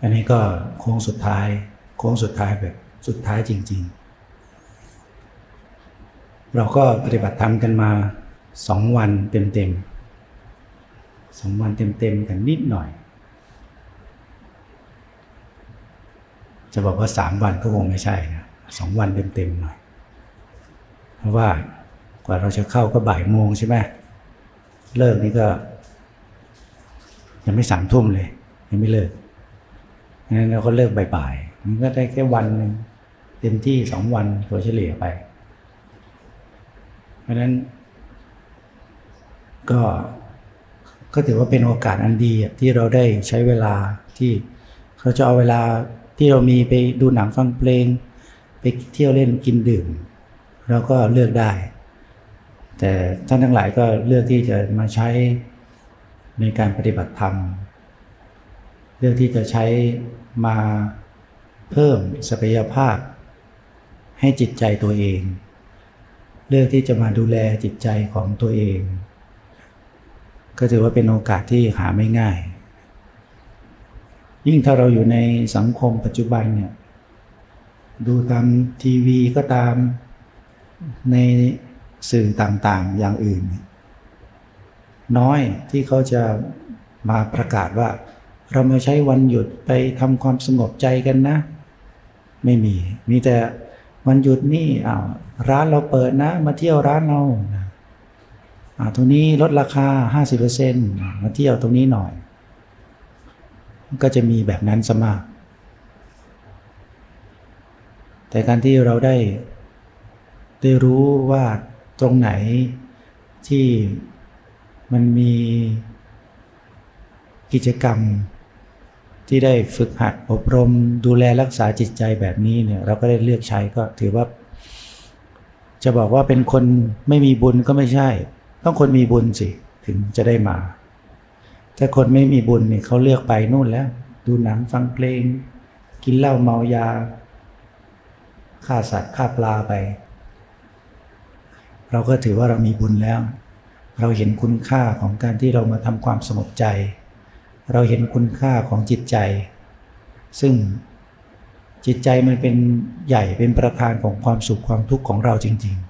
อันนี้ก็โค้งสุดท้าย โค้งสุดท้ายแบบสุดท้ายจริง ๆ เราก็ปฏิบัติธรรมกันมาสองวันเต็มๆสองวันเต็มๆกันนิดหน่อย จะบอกว่าสามวันก็คงไม่ใช่นะสองวันเต็มๆหน่อย เพราะว่ากว่าเราจะเข้าก็บ่ายโมงใช่ไหมเลิกนี่ก็ ยังไม่สามทุ่มเลย ยังไม่เลิก งั้นเราก็เลิกบ่ายๆมันก็ได้แค่วันหนึ่งเต็มที่สองวันตัวเฉลี่ยไป เพราะฉะนั้น ก็ก็ถือว่าเป็นโอกาสอันดีที่เราได้ใช้เวลาที่เราจะเอาเวลาที่เรามีไปดูหนังฟังเพลง ไปเที่ยวเล่นกินดื่ม เราก็เลือกได้ แต่ท่านทั้งหลายก็เลือกที่จะมาใช้ในการปฏิบัติธรรม เลือกที่จะใช้ มาเพิ่มศักยภาพ ให้จิตใจตัวเอง เลือกที่จะมาดูแลจิตใจของตัวเอง ก็ถือว่าเป็นโอกาสที่หาไม่ง่าย ยิ่งถ้าเราอยู่ในสังคมปัจจุบันเนี่ยดูตามทีวีก็ตามในสื่อต่างๆอย่างอื่น น้อยที่เขาจะมาประกาศว่า เรามาใช้วันหยุดไปทำความสงบใจกันนะ ไม่มี มีแต่วันหยุดนี่อ้าวร้านเราเปิดนะ มาเที่ยวร้านเราอ่าตรงนี้ลดราคา 50%มาเที่ยวตรงนี้หน่อย ก็จะมีแบบนั้นสมาก แต่การที่เราได้ ได้รู้ว่าตรงไหนที่มันมีกิจกรรม ที่ได้ฝึกหัดอบรมดูแลรักษาจิตใจแบบนี้เนี่ยเราก็ได้เลือกใช้ก็ถือว่า จะบอกว่าเป็นคนไม่มีบุญก็ไม่ใช่ ต้องคนมีบุญสิถึงจะได้มา ถ้าคนไม่มีบุญเนี่ยเขาเลือกไปนู่นแล้ว ดูหนังฟังเพลง กินเหล้าเมายาฆ่าสัตว์ฆ่าปลาไป เราก็ถือว่าเรามีบุญแล้ว เราเห็นคุณค่าของการที่เรามาทำความสงบใจ เราเห็นคุณค่าของจิตใจ ซึ่งจิตใจมันเป็นใหญ่เป็นประธานของความสุขความทุกข์ของเราจริง ๆ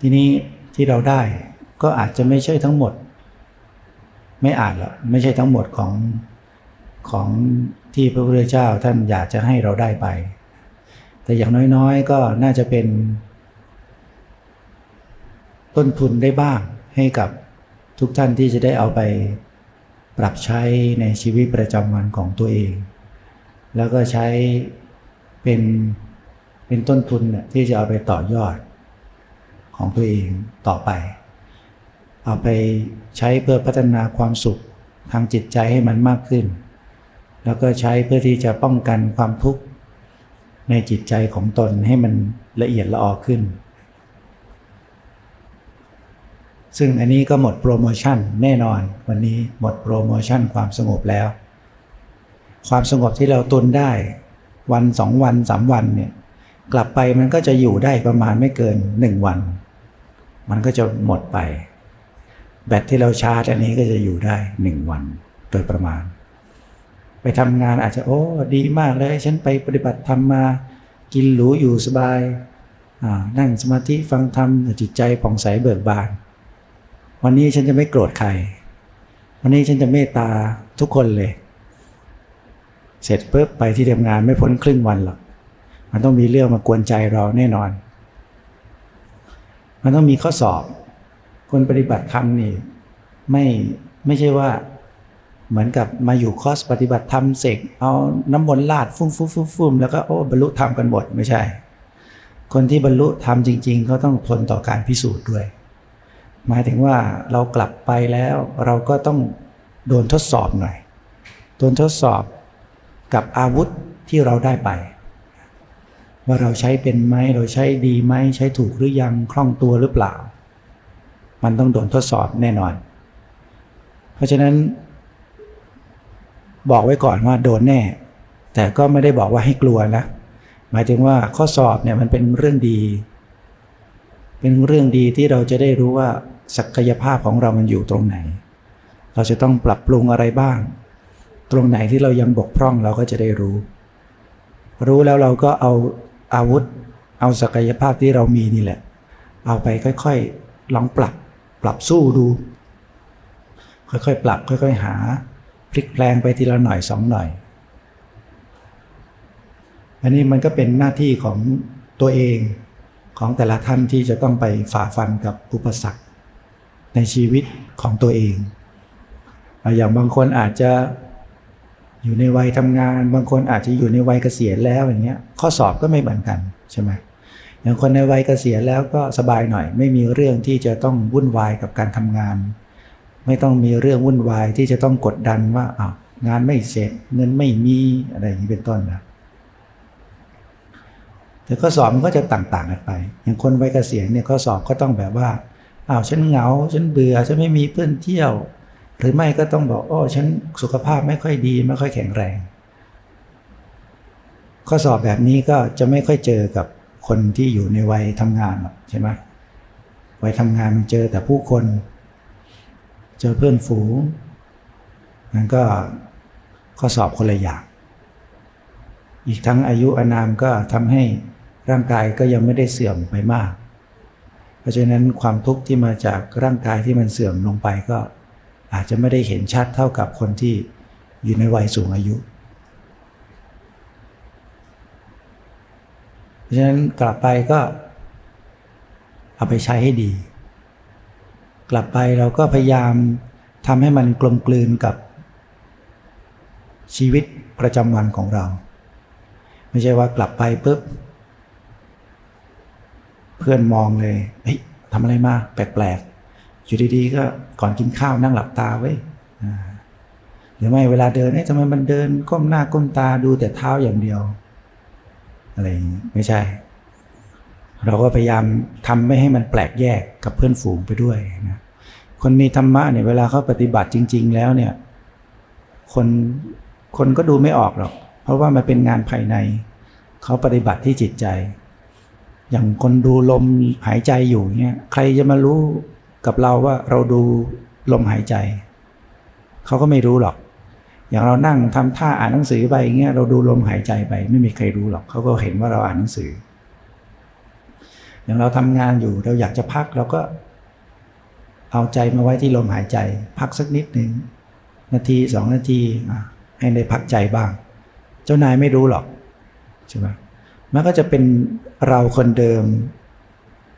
ทีนี้ที่เราได้ก็อาจจะไม่ใช่ทั้งหมด ไม่อาจหรอกไม่ใช่ทั้งหมดของของที่พระพุทธเจ้าท่านอยากจะให้เราได้ไป แต่อย่างน้อยๆ ก็น่าจะเป็น ต้นทุนได้บ้างให้กับ ทุกท่านที่จะได้เอาไปปรับใช้ในชีวิตประจำวันของตัวเอง แล้วก็ใช้เป็นเป็นต้นทุนที่จะเอาไปต่อยอดของตัวเองต่อไป เอาไปใช้เพื่อพัฒนาความสุขทางจิตใจให้มันมากขึ้น แล้วก็ใช้เพื่อที่จะป้องกันความทุกข์ในจิตใจของตนให้มันละเอียดละออขึ้น ซึ่งอันนี้ก็หมดโปรโมชั่นแน่นอน วันนี้หมดโปรโมชั่นความสงบแล้ว ความสงบที่เราตุนได้วันสองวันสามวันเนี่ยกลับไปมันก็จะอยู่ได้ประมาณไม่เกินหนึ่งวัน มันก็จะหมดไป แบตที่เราชาร์จอันนี้ก็จะอยู่ได้หนึ่งวันโดยประมาณ ไปทำงานอาจจะโอ้ดีมากเลย ฉันไปปฏิบัติธรรมมา กินหรูอยู่สบายนั่งสมาธิฟังธรรมจิตใจผ่องใสเบิกบาน วันนี้ฉันจะไม่โกรธใคร วันนี้ฉันจะเมตตาทุกคนเลย เสร็จปุ๊บไปที่ทำงานไม่พ้นครึ่งวันหรอก มันต้องมีเรื่องมากวนใจเราแน่นอน มันต้องมีข้อสอบ คนปฏิบัติธรรมนี่ไม่ไม่ใช่ว่าเหมือนกับมาอยู่คอร์สปฏิบัติธรรมเสกเอาน้ำมนต์ลาดฟุ้งฟุ้งฟุ้งฟุ้งแล้วก็โอ้บรรลุธรรมกันหมดไม่ใช่ คนที่บรรลุธรรมจริง ๆ เขาต้องทนต่อการพิสูจน์ด้วย หมายถึงว่าเรากลับไปแล้วเราก็ต้องโดนทดสอบหน่อย โดนทดสอบกับอาวุธที่เราได้ไป ว่าเราใช้เป็นไหมเราใช้ดีไหมใช้ถูกหรือยังคล่องตัวหรือเปล่า มันต้องโดนทดสอบแน่นอน เพราะฉะนั้น บอกไว้ก่อนว่าโดนแน่ แต่ก็ไม่ได้บอกว่าให้กลัวนะหมายถึงว่าข้อสอบเนี่ยมันเป็นเรื่องดี เป็นเรื่องดีที่เราจะได้รู้ว่า ศักยภาพของเรามันอยู่ตรงไหน เราจะต้องปรับปรุงอะไรบ้าง ตรงไหนที่เรายังบกพร่องเราก็จะได้รู้ รู้แล้วเราก็เอาอาวุธ เอาศักยภาพที่เรามีนี่แหละ เอาไปค่อยๆลองปรับ ปรับสู้ดู ค่อยๆปรับ ค่อยๆหา พลิกแปลงไปทีละหน่อยสองหน่อย อันนี้มันก็เป็นหน้าที่ของตัวเองของแต่ละท่านที่จะต้องไปฝ่าฟันกับอุปสรรค ในชีวิตของตัวเอง อย่างบางคนอาจจะอยู่ในวัยทำงาน บางคนอาจจะอยู่ในวัยเกษียณแล้วอย่างเงี้ย ข้อสอบก็ไม่เหมือนกันใช่ไหมอย่างคนในวัยเกษียณแล้วก็สบายหน่อย ไม่มีเรื่องที่จะต้องวุ่นวายกับการทำงาน ไม่ต้องมีเรื่องวุ่นวายที่จะต้องกดดันว่าอ้าวงานไม่เสร็จเงินไม่มีอะไรอย่างนี้เป็นต้นนะแต่ข้อสอบมันก็จะต่างๆกันไป อย่างคนวัยเกษียณเนี่ยข้อสอบก็ต้องแบบว่า อ้าวฉันเหงา ฉันเบื่อ ฉันไม่มีเพื่อนเที่ยว หรือไม่ก็ต้องบอกโอ้ฉันสุขภาพไม่ค่อยดี ไม่ค่อยแข็งแรง ข้อสอบแบบนี้ก็จะไม่ค่อยเจอกับคนที่อยู่ในวัยทำงานใช่ไหมวัยทำงานมันเจอแต่ผู้คน เจอเพื่อนฝูงมันก็ข้อสอบคนละอย่าง อีกทั้งอายุอานามก็ทำให้ร่างกายก็ยังไม่ได้เสื่อมไปมาก เพราะฉะนั้นความทุกข์ที่มาจากร่างกายที่มันเสื่อมลงไปก็อาจจะไม่ได้เห็นชัดเท่ากับคนที่อยู่ในวัยสูงอายุ เพราะฉะนั้นกลับไปก็เอาไปใช้ให้ดี กลับไปเราก็พยายามทำให้มันกลมกลืนกับชีวิตประจำวันของเรา ไม่ใช่ว่ากลับไปปุ๊บ พื่อนมองเลยเฮ้ยทำอะไรมาแปลกๆอยู่ดีๆก็ก่อนกินข้าวนั่งหลับตาไว้หรือไม่เวลาเดินเฮ้ยทำไมมันเดินก้มหน้าก้มตาดูแต่เท้าอย่างเดียว อะไรไม่ใช่ เราก็พยายามทำไม่ให้มันแปลกแยกกับเพื่อนฝูงไปด้วยนะคนมีธรรมะเนี่ยเวลาเขาปฏิบัติจริง ๆ แล้วเนี่ย คนคนก็ดูไม่ออกหรอก เพราะว่ามันเป็นงานภายใน เขาปฏิบัติที่จิตใจ อย่างคนดูลมหายใจอยู่เนี่ยใครจะมารู้กับเราว่าเราดูลมหายใจ เขาก็ไม่รู้หรอก อย่างเรานั่งทำท่าอ่านหนังสือไปเงี้ยเราดูลมหายใจไป ไม่มีใครรู้หรอกเขาก็เห็นว่าเราอ่านหนังสือ อย่างเราทำงานอยู่เราอยากจะพักเราก็ เอาใจมาไว้ที่ลมหายใจ พักสักนิดหนึ่งนาทีสองนาทีให้ได้พักใจบ้าง เจ้านายไม่รู้หรอกใช่ไหม มันก็จะเป็นเราคนเดิม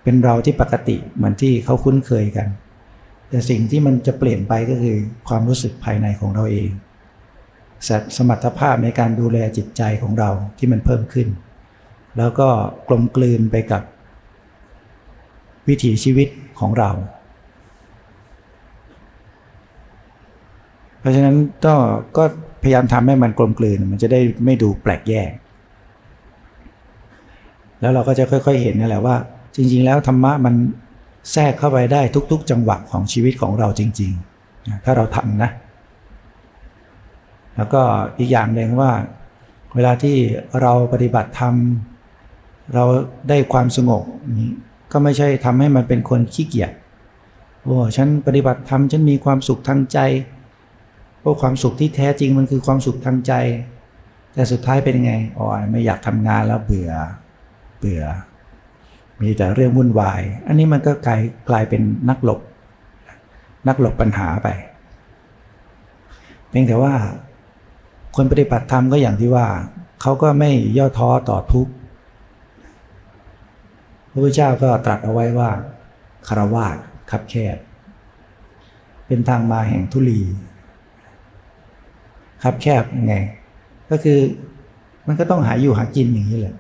เป็นเราที่ปกติเหมือนที่เขาคุ้นเคยกัน แต่สิ่งที่มันจะเปลี่ยนไปก็คือความรู้สึกภายในของเราเองสมรรถภาพในการดูแลจิตใจของเราที่มันเพิ่มขึ้น แล้วก็กลมกลืนไปกับ วิถีชีวิตของเรา เพราะฉะนั้นก็ก็พยายามทำให้มันกลมกลืนมันจะได้ไม่ดูแปลกแยก แล้วเราก็จะค่อยๆเห็นนั่นแหละว่า จริง ๆ แล้วธรรมะมันแทรกเข้าไปได้ทุก ๆ จังหวะของชีวิตของเราจริงๆ ถ้าเราทำนะ แล้วก็อีกอย่างหนึ่งว่า เวลาที่เราปฏิบัติธรรมเราได้ความสงบนี้ก็ไม่ใช่ทำให้มันเป็นคนขี้เกียจโอ้ฉันปฏิบัติธรรมฉันมีความสุขทางใจเพราะความสุขที่แท้จริงมันคือความสุขทางใจ แต่สุดท้ายเป็นยังไงอ๋อไม่อยากทำงานแล้วเบื่อ เบื่อ มีแต่เรื่องวุ่นวาย อันนี้มันก็กลายกลายเป็นนักหลบ นักหลบปัญหาไป เพียงแต่ว่า คนปฏิบัติธรรมก็อย่างที่ว่าเขาก็ไม่ย่อท้อต่อทุกข์พระพุทธเจ้าก็ตรัสเอาไว้ว่าคารวาสคับแคบ เป็นทางมาแห่งทุลีคับแคบยังไง ก็คือมันก็ต้องหาอยู่หากินอย่างนี้แหละ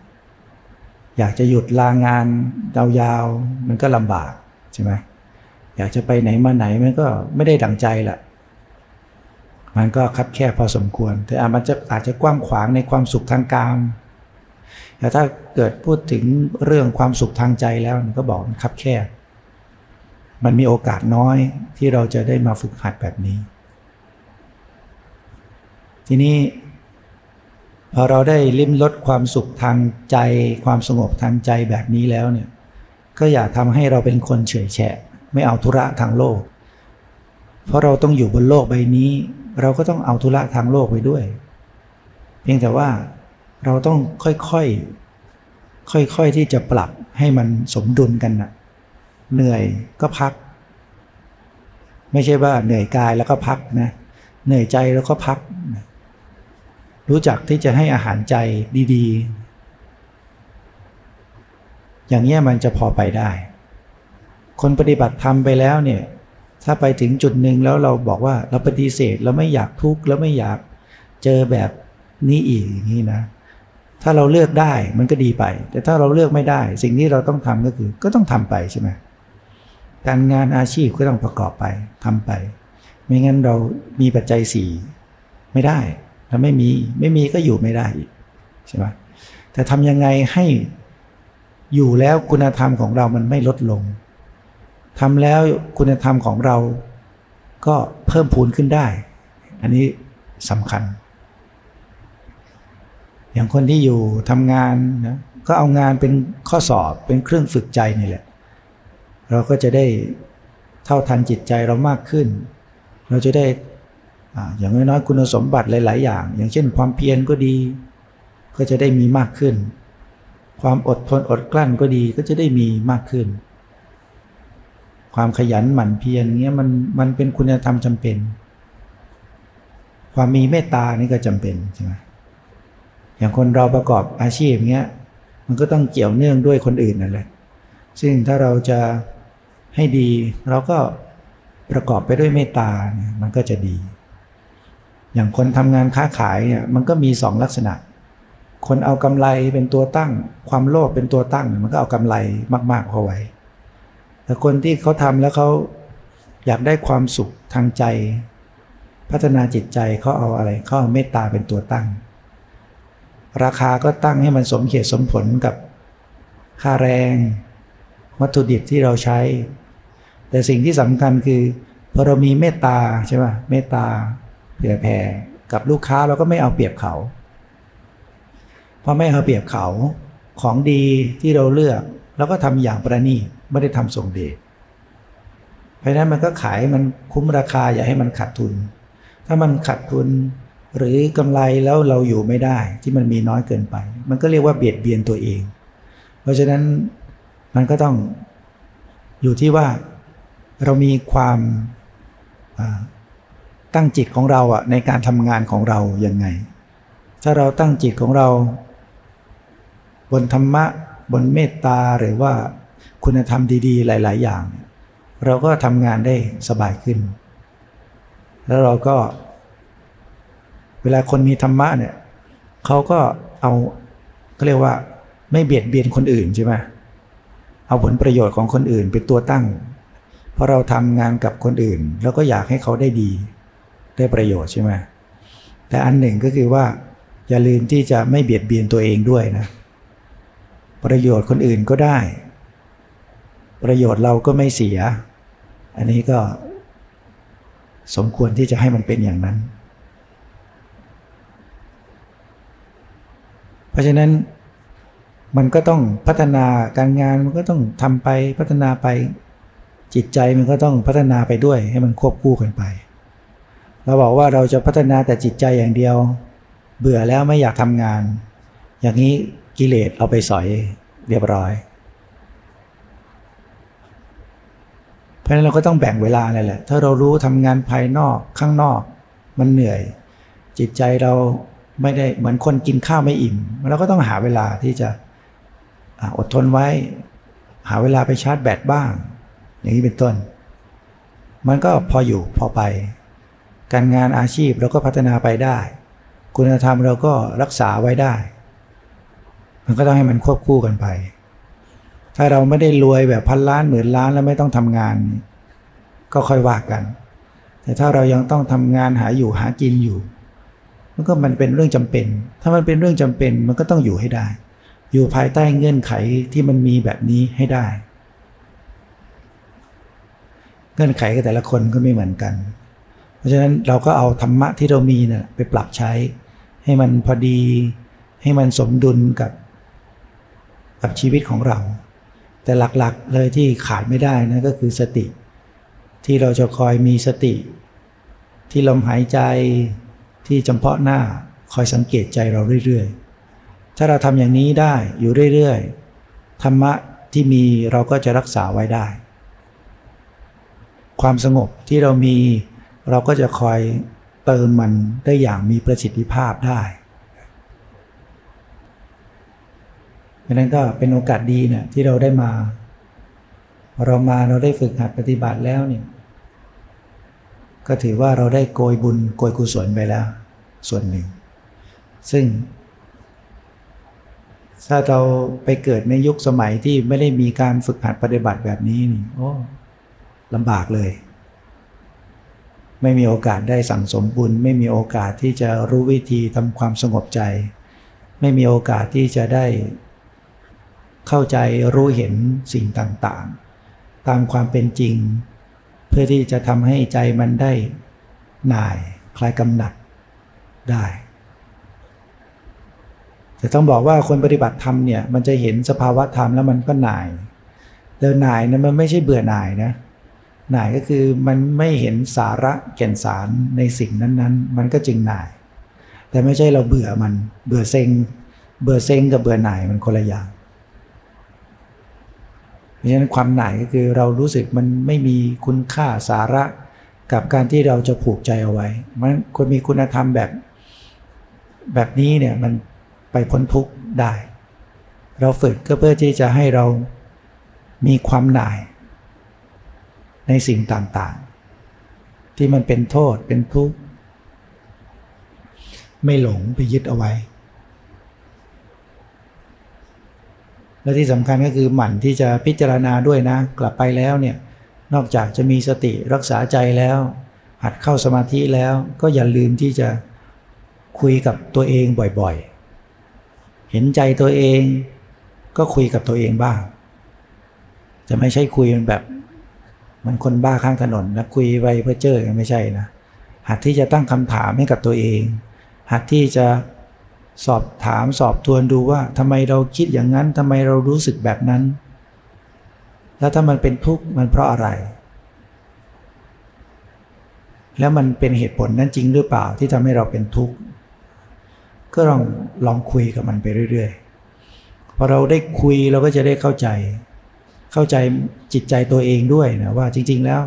อยากจะหยุดลางานยาวๆมันก็ลำบากใช่ไหมอยากจะไปไหนมาไหนมันก็ไม่ได้ดังใจแหละมันก็คับแคบพอสมควร แต่อามันจะอาจจะกว้างขวางในความสุขทางกามแต่ถ้าเกิดพูดถึงเรื่องความสุขทางใจแล้วก็บอกมันคับแคบมันมีโอกาสน้อยที่เราจะได้มาฝึกหัดแบบนี้ ทีนี้ พอเราได้ลิ้มรสความสุขทางใจ ความสงบทางใจแบบนี้แล้วเนี่ยก็อย่าทำให้เราเป็นคนเฉยแฉะ ไม่เอาธุระทางโลก เพราะเราต้องอยู่บนโลกใบนี้ เราก็ต้องเอาธุระทางโลกไปด้วย เพียงแต่ว่าเราต้องค่อยๆ ค่อยๆที่จะปรับให้มันสมดุลกันนะเหนื่อยก็พัก ไม่ใช่ว่าเหนื่อยกายแล้วก็พักนะ เหนื่อยใจแล้วก็พัก รู้จักที่จะให้อาหารใจดี ๆ อย่างเงี้มันจะพอไปได้ คนปฏิบัติธรรมไปแล้วเนี่ย ถ้าไปถึงจุดหนึ่งแล้วเราบอกว่าเราปฏิเสธเราไม่อยากทุกข์แล้วไม่อยากเจอแบบนี้อีกอย่างนี้นะ ถ้าเราเลือกได้มันก็ดีไป แต่ถ้าเราเลือกไม่ได้ สิ่งที่เราต้องทำก็คือ ก็ต้องทำไปใช่ไหมการงานอาชีพก็ต้องประกอบไปทำไป ไม่งั้นเรามีปัจจัยสี่ไม่ได้ ถ้าไม่มีไม่มีก็อยู่ไม่ได้ใช่ไหมแต่ทำยังไงให้อยู่แล้วคุณธรรมของเรามันไม่ลดลงทำแล้วคุณธรรมของเราก็เพิ่มพูนขึ้นได้ อันนี้สำคัญ อย่างคนที่อยู่ทำงานนะก็เอางานเป็นข้อสอบเป็นเครื่องฝึกใจนี่แหละ เราก็จะได้เท่าทันจิตใจเรามากขึ้น เราจะได้ อย่างน้อยๆคุณสมบัติหลาย ๆ อย่าง อย่างเช่น ความเพียรก็ดี ก็จะได้มีมากขึ้น ความอดทนอดกลั้นก็ดีก็จะได้มีมากขึ้น ความขยันหมั่นเพียรเงี้ยมันมันเป็นคุณธรรมจำเป็น ความมีเมตตานี่ก็จำเป็นใช่ไหมอย่างคนเราประกอบอาชีพเงี้ยมันก็ต้องเกี่ยวเนื่องด้วยคนอื่นนั่นแหละซึ่งถ้าเราจะให้ดีเราก็ประกอบไปด้วยเมตตาเนี่ยมันก็จะดี อย่างคนทำงานค้าขายเนี่ยมันก็มีสองลักษณะ คนเอากำไรเป็นตัวตั้ง ความโลภเป็นตัวตั้งมันก็เอากำไรมากๆเข้าไว้ แต่คนที่เขาทำแล้วเขาอยากได้ความสุขทางใจ พัฒนาจิตใจเขาเอาอะไรเขาเอาเมตตาเป็นตัวตั้ง ราคาก็ตั้งให้มันสมเหตุสมผลกับค่าแรง วัตถุดิบที่เราใช้ แต่สิ่งที่สำคัญคือพอเรามีเมตตาใช่ป่ะเมตตา เผื่อแผ่กับลูกค้าเราก็ไม่เอาเปรียบเขา เพอไม่เอาเปรียบเขาของดีที่เราเลือกเราก็ทำอย่างประณีตไม่ได้ทำส่งเดชเพราะนั้นมันก็ขายมันคุ้มราคาอย่าให้มันขาดทุน ถ้ามันขาดทุนหรือกำไรแล้วเราอยู่ไม่ได้ที่มันมีน้อยเกินไป มันก็เรียกว่าเบียดเบียนตัวเอง เพราะฉะนั้นมันก็ต้องอยู่ที่ว่าเรามีความ ตั้งจิตของเราอะในการทำงานของเรายังไง ถ้าเราตั้งจิตของเรา บนธรรมะ บนเมตตาหรือว่าคุณธรรมดีๆ หลาย ๆ อย่าง เราก็ทำงานได้สบายขึ้น แล้วเราก็ เวลาคนมีธรรมะเนี่ยเขาก็เอาก็เรียกว่าไม่เบียดเบียนคนอื่นใช่ไหมเอาผลประโยชน์ของคนอื่นเป็นตัวตั้ง เพราะเราทำงานกับคนอื่น แล้วก็อยากให้เขาได้ดี ได้ประโยชน์ใช่ไหมแต่อันหนึ่งก็คือว่า อย่าลืมที่จะไม่เบียดเบียนตัวเองด้วยนะ ประโยชน์คนอื่นก็ได้ ประโยชน์เราก็ไม่เสีย อันนี้ก็ สมควรที่จะให้มันเป็นอย่างนั้น เพราะฉะนั้นมันก็ต้องพัฒนาการงานมันก็ต้องทำไปพัฒนาไปจิตใจมันก็ต้องพัฒนาไปด้วยให้มันควบคู่กันไป เราบอกว่าเราจะพัฒนาแต่จิตใจอย่างเดียว เบื่อแล้วไม่อยากทำงาน อย่างนี้กิเลสเอาไปสอยเรียบร้อย เพราะฉะนั้นเราก็ต้องแบ่งเวลาเลยแหละถ้าเรารู้ทำงานภายนอกข้างนอกมันเหนื่อย จิตใจเราไม่ได้เหมือนคนกินข้าวไม่อิ่มเราก็ต้องหาเวลาที่จะอดทนไว้ หาเวลาไปชาร์จแบตบ้าง อย่างนี้เป็นต้น มันก็พออยู่พอไป การงานอาชีพเราก็พัฒนาไปได้ คุณธรรมเราก็รักษาไว้ได้ มันก็ต้องให้มันควบคู่กันไป ถ้าเราไม่ได้รวยแบบพันล้านหมื่นล้านแล้วไม่ต้องทำงาน ก็ค่อยว่ากัน แต่ถ้าเรายังต้องทำงานหาอยู่หากินอยู่ มันก็มันเป็นเรื่องจำเป็น ถ้ามันเป็นเรื่องจำเป็นมันก็ต้องอยู่ให้ได้ อยู่ภายใต้เงื่อนไขที่มันมีแบบนี้ให้ได้ เงื่อนไขกับแต่ละคนก็ไม่เหมือนกัน ราะฉะนั้นเราก็เอาธรรมะที่เรามีนะ่ะไปปรับใช้ ให้มันพอดี ให้มันสมดุลกับกับชีวิตของเรา แต่หลักๆเลยที่ขาดไม่ได้นะก็คือสติ ที่เราจะคอยมีสติ ที่ลมหายใจที่จำเพาะหน้าคอยสังเกตใจเราเรื่อยๆ ถ้าเราทำอย่างนี้ได้อยู่เรื่อยๆธรรมะที่มีเราก็จะรักษาไว้ได้ ความสงบที่เรามี เราก็จะคอยเติมมันได้อย่างมีประสิทธิภาพได้ดังนั้นก็เป็นโอกาสดีเนี่ยที่เราได้มา เรามาเราได้ฝึกหัดปฏิบัติแล้วเนี่ย ก็ถือว่าเราได้โกยบุญโกยกุศลไปแล้ว ส่วนหนึ่ง ซึ่ง ถ้าเราไปเกิดในยุคสมัยที่ไม่ได้มีการฝึกหัดปฏิบัติแบบนี้นี่โอ้ลำบากเลย ไม่มีโอกาสได้สั่งสมบุญ ไม่มีโอกาสที่จะรู้วิธีทำความสงบใจ ไม่มีโอกาสที่จะได้ เข้าใจรู้เห็นสิ่งต่างๆ ตามความเป็นจริง เพื่อที่จะทำให้ใจมันได้หน่ายคลายกำหนัดได้แต่ต้องบอกว่าคนปฏิบัติธรรมเนี่ยมันจะเห็นสภาวะธรรมแล้วมันก็หน่ายเดินหน่ายนะมันไม่ใช่เบื่อหน่ายนะ หน่ายก็คือมันไม่เห็นสาระแก่นสารในสิ่งนั้นๆ มันก็จึงหน่าย แต่ไม่ใช่เราเบื่อมันเบื่อเซ็ง เบื่อเซ็งกับเบื่อหน่ายมันคนละอย่างเพราะฉะนั้นความหน่ายก็คือเรารู้สึกมันไม่มีคุณค่าสาระกับการที่เราจะผูกใจเอาไว้ มันควรมีคุณธรรมแบบแบบนี้เนี่ยมันไปพ้นทุกข์ได้ เราฝึกก็เพื่อที่จะให้เรามีความหน่าย ในสิ่งต่างๆ ที่มันเป็นโทษเป็นทุกข์ไม่หลงไปยึดเอาไว้ และที่สำคัญก็คือหมั่นที่จะพิจารณาด้วยนะ กลับไปแล้วเนี่ยนอกจากจะมีสติรักษาใจแล้ว หัดเข้าสมาธิแล้วก็อย่าลืมที่จะคุยกับตัวเองบ่อยๆ เห็นใจตัวเองก็คุยกับตัวเองบ้าง จะไม่ใช่คุยแบบ มันคนบ้าข้างถนนนะคุยไปเพื่อเจอไม่ใช่นะหัดที่จะตั้งคำถามให้กับตัวเอง หัดที่จะสอบถามสอบทวนดูว่าทำไมเราคิดอย่างนั้นทำไมเรารู้สึกแบบนั้น แล้วถ้ามันเป็นทุกข์มันเพราะอะไร แล้วมันเป็นเหตุผลนั้นจริงหรือเปล่าที่ทำให้เราเป็นทุกข์ก็ลองลองคุยกับมันไปเรื่อยๆพอเราได้คุยเราก็จะได้เข้าใจ เข้าใจจิตใจตัวเองด้วยนะว่าจริง ๆ แล้ว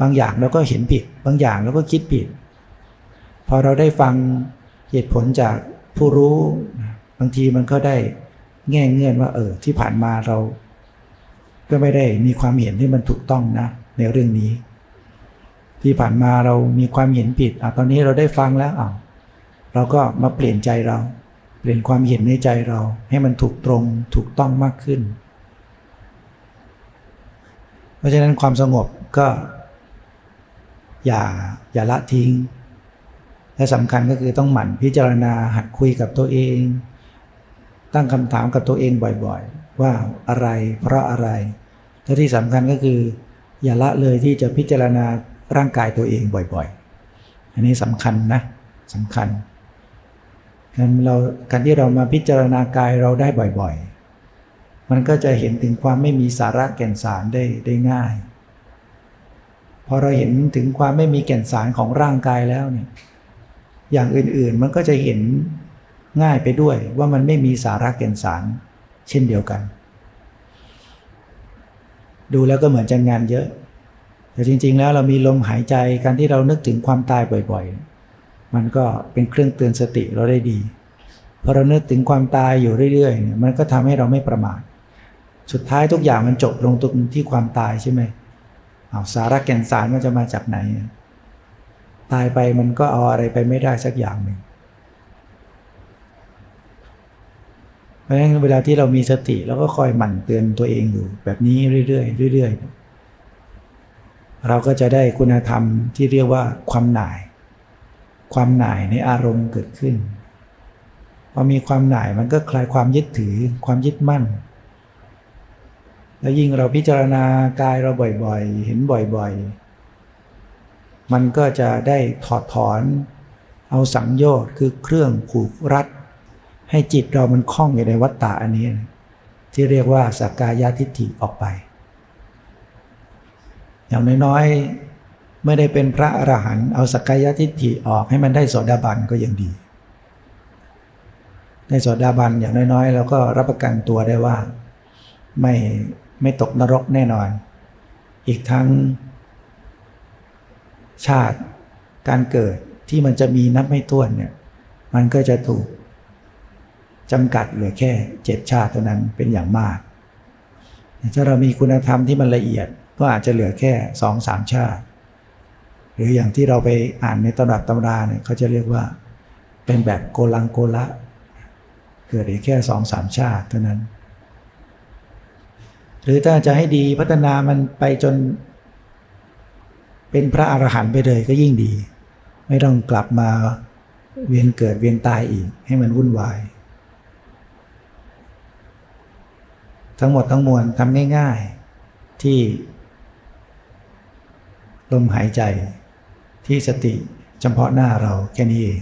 บางอย่างเราก็เห็นผิด บางอย่างเราก็คิดผิด พอเราได้ฟังเหตุผลจากผู้รู้บางทีมันก็ได้แง่เงื่อนว่า เออที่ผ่านมาเรา ก็ไม่ได้มีความเห็นที่มันถูกต้องนะ ในเรื่องนี้ ที่ผ่านมาเรามีความเห็นผิดอะตอนนี้เราได้ฟังแล้วอะเราก็มาเปลี่ยนใจเรา เปลี่ยนความเห็นในใจเราให้มันถูกตรงถูกต้องมากขึ้น ราะฉะนั้นความสงบก็ อย่าอย่าละทิ้ง และสำคัญก็คือต้องหมั่นพิจารณาหัดคุยกับตัวเอง ตั้งคำถามกับตัวเองบ่อยๆ ว่าอะไรเพราะอะไรและที่สำคัญก็คือ อย่าละเลยที่จะพิจารณาร่างกายตัวเองบ่อยๆ อันนี้สำคัญนะสำคัญการเราการที่เรามาพิจารณากายเราได้บ่อยๆ มันก็จะเห็นถึงความไม่มีสาระแก่นสารได้ได้ง่าย พอเราเห็นถึงความไม่มีแก่นสารของร่างกายแล้วเนี่ยอย่างอื่นๆมันก็จะเห็นง่ายไปด้วยว่ามันไม่มีสาระแก่นสาร เช่นเดียวกัน ดูแล้วก็เหมือนจะงานเยอะ แต่จริง ๆ แล้วเรามีลมหายใจการที่เรานึกถึงความตายบ่อยๆ มันก็เป็นเครื่องเตือนสติเราได้ดีพอเรานึกถึงความตายอยู่เรื่อยๆ มันก็ทำให้เราไม่ประมาท สุดท้ายทุกอย่างมันจบลงตรงที่ความตายใช่ไหมเอาสาระแก่นสารมันจะมาจากไหน ตายไปมันก็เอาอะไรไปไม่ได้สักอย่างหนึ่งเพราะฉะนั้นเวลาที่เรามีสติเราก็คอยหมั่นเตือนตัวเองอยู่ แบบนี้เรื่อยๆเรื่อยๆ เราก็จะได้คุณธรรมที่เรียกว่าความหน่าย ความหน่ายในอารมณ์เกิดขึ้นพอมีความหน่ายมันก็คลายความยึดถือความยึดมั่น แล้วยิ่งเราพิจารณากายเราบ่อยๆ เห็นบ่อยๆ มันก็จะได้ถอดถอน เอาสังโยชน์คือเครื่องผูกรัด ให้จิตเรามันคล้องอยู่ในวัฏฏะอันนี้ ที่เรียกว่าสักกายทิฏฐิออกไป อย่างน้อยๆ ไม่ได้เป็นพระอรหันต์เอาสักกายทิฏฐิออกให้มันได้โสดาบันก็ยังดีได้โสดาบันอย่างน้อยๆ เราก็รับประกันตัวได้ว่า ไม่ ไม่ตกนรกแน่นอน อีกทั้ง ชาติการเกิดที่มันจะมีนับไม่ถ้วนเนี่ย มันก็จะถูกจำกัดเหลือแค่เจ็ดชาติเท่านั้นเป็นอย่างมาก ถ้าเรามีคุณธรรมที่มันละเอียดก็อาจจะเหลือแค่สองสามชาติ หรืออย่างที่เราไปอ่านในตำรับตำราเนี่ยเขาจะเรียกว่าเป็นแบบโกลังโกละ เกิดแค่สองสามชาติเท่านั้น หรือถ้าจะให้ดีพัฒนามันไปจน เป็นพระอรหันต์ไปเลยก็ยิ่งดี ไม่ต้องกลับมาเวียนเกิดเวียนตายอีก ให้มันวุ่นวาย ทั้งหมดทั้งมวลทำง่ายๆ ที่ ลมหายใจที่สติเฉพาะหน้าเราแค่นี้เอง